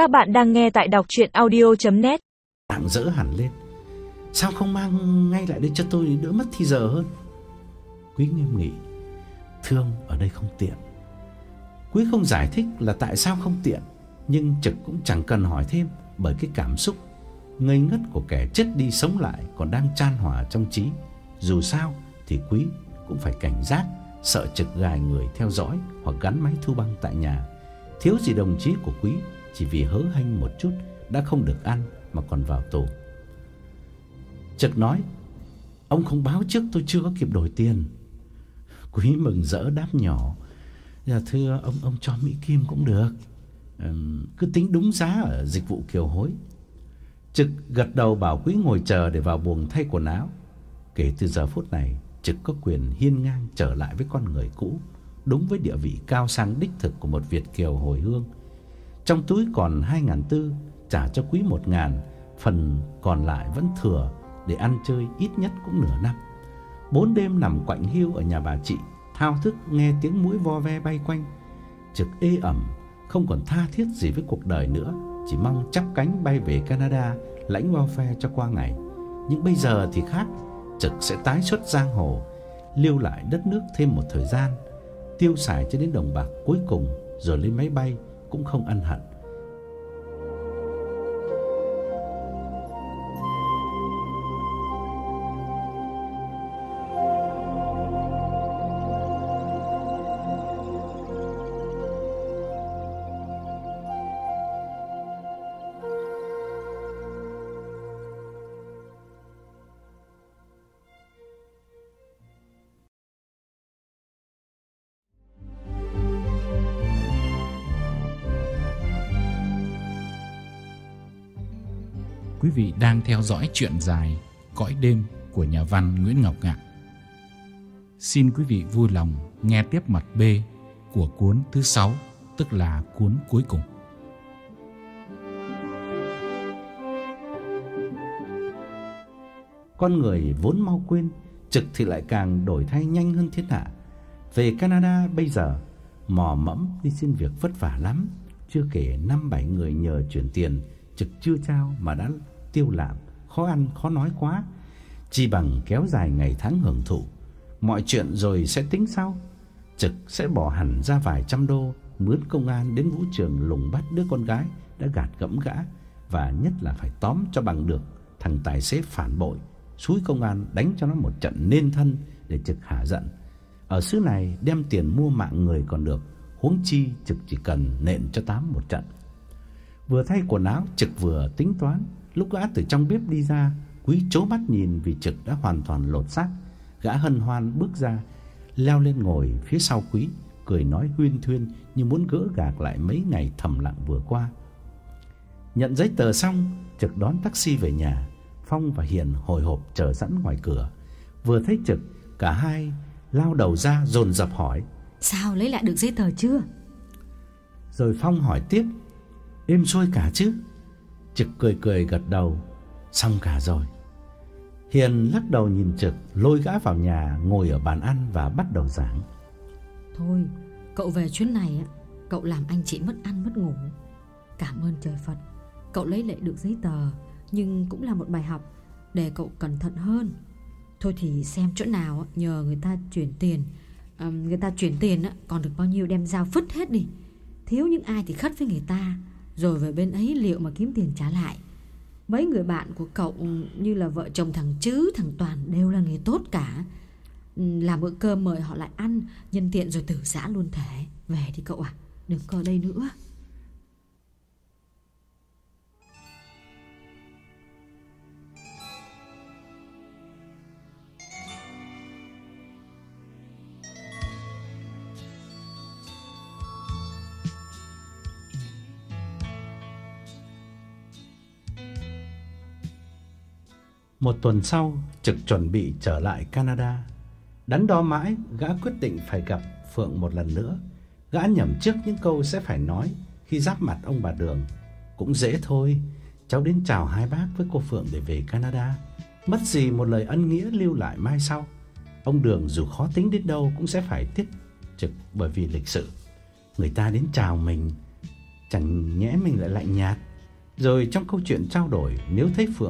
Các bạn đang nghe tại đọc audio net Tạm dỡ hẳn lên. Sao không mang ngay lại đây cho tôi đỡ mất thì giờ hơn? Quý nghiêm nghị. Thương ở đây không tiện. Quý không giải thích là tại sao không tiện, nhưng Trực cũng chẳng cần hỏi thêm bởi cái cảm xúc ngây ngất của kẻ chết đi sống lại còn đang chan hòa trong trí. Dù sao thì Quý cũng phải cảnh giác, sợ Trực gài người theo dõi hoặc gắn máy thu băng tại nhà. Thiếu gì đồng chí của Quý chỉ vì hớ hênh một chút đã không được ăn mà còn vào tù. Trực nói: "Ông không báo trước tôi chưa có kịp đổi tiền." Quý mừng rỡ đáp nhỏ: "Dạ thưa ông ông cho Mỹ Kim cũng được. Ừm, cứ tính đúng giá ở dịch vụ kiều hối." Trực gật đầu bảo Quý ngồi chờ để vào buồng thay quần áo. Kể từ giờ phút này, Trực có quyền hiên ngang trở lại với con người cũ, đúng với địa vị cao sang đích thực của một Việt kiều hồi hương. Trong túi còn 2400 trả cho Quý 1000, phần còn lại vẫn thừa để ăn chơi ít nhất cũng nửa năm. Bốn đêm nằm quạnh hiu ở nhà bà chị, thao thức nghe tiếng muỗi vo ve bay quanh. Trực ê ẩm, không còn tha thiết gì với cuộc đời nữa, chỉ mong chắp cánh bay về Canada lãnh bao phe cho qua ngày. Nhưng bây giờ thì khác, Trực sẽ tái xuất giang hồ, lưu lại đất nước thêm một thời gian, tiêu xài cho đến đồng bạc cuối cùng rồi lên máy bay cũng không ân hận. Quý vị đang theo dõi truyện dài Cõi đêm của nhà văn Nguyễn Ngọc Ngạn. Xin quý vị vui lòng nghe tiếp mặt B của cuốn thứ 6, tức là cuốn cuối cùng. Con người vốn mau quên, trực thì lại càng đổi thay nhanh hơn thiên hạ. Về Canada bây giờ, mò mẫm đi xin việc vất vả lắm, chưa kể năm bảy người nhờ chuyển tiền trực chưa trao mà đã tiêu làm, khó ăn khó nói quá. Chỉ bằng kéo dài ngày tháng hưởng thụ, mọi chuyện rồi sẽ tính sau. Trực sẽ bỏ hẳn ra vài trăm đô mướn công an đến vũ trường lùng bắt đứa con gái đã gạt gẫm gã và nhất là phải tóm cho bằng được thằng tài xế phản bội, xúi công an đánh cho nó một trận nên thân để trực hả giận. Ở xứ này đem tiền mua mạng người còn được, huống chi trực chỉ cần nện cho tám một trận. Vừa thay quần áo, Trực vừa tính toán, lúc gã từ trong bếp đi ra, Quý chố mắt nhìn vì Trực đã hoàn toàn lột xác. Gã hân hoan bước ra, leo lên ngồi phía sau Quý, cười nói huyên thuyên như muốn gỡ gạc lại mấy ngày thầm lặng vừa qua. Nhận giấy tờ xong, Trực đón taxi về nhà. Phong và Hiền hồi hộp chờ sẵn ngoài cửa. Vừa thấy Trực, cả hai lao đầu ra dồn dập hỏi: "Sao lấy lại được giấy tờ chưa?" Rồi Phong hỏi tiếp: "Êm xuôi cả chứ?" Trực cười cười gật đầu: "Xong cả rồi." Hiền lắc đầu nhìn Trực, lôi gã vào nhà ngồi ở bàn ăn và bắt đầu giảng. "Thôi, cậu về chuyến này cậu làm anh chị mất ăn mất ngủ. Cảm ơn trời Phật, cậu lấy lại được giấy tờ, nhưng cũng là một bài học để cậu cẩn thận hơn. Thôi thì xem chỗ nào nhờ người ta chuyển tiền, à, người ta chuyển tiền còn được bao nhiêu đem giao phứt hết đi. Thiếu những ai thì khất với người ta, rồi về bên ấy liệu mà kiếm tiền trả lại. Mấy người bạn của cậu như là vợ chồng thằng Chứ, thằng Toàn đều là người tốt cả. Ừ, làm bữa cơm mời họ lại ăn, nhân tiện rồi tử giã luôn thể. Về đi cậu à, đừng có ở đây nữa. Một tuần sau, Trực chuẩn bị trở lại Canada. Đắn đo mãi, gã quyết định phải gặp Phượng một lần nữa. Gã nhẩm trước những câu sẽ phải nói khi giáp mặt ông bà Đường. Cũng dễ thôi, cháu đến chào hai bác với cô Phượng để về Canada. Mất gì một lời ân nghĩa lưu lại mai sau. Ông Đường dù khó tính đến đâu cũng sẽ phải tiết trực bởi vì lịch sự. Người ta đến chào mình Chẳng nhẽ mình lại lạnh nhạt Rồi trong câu chuyện trao đổi Nếu thấy Phượng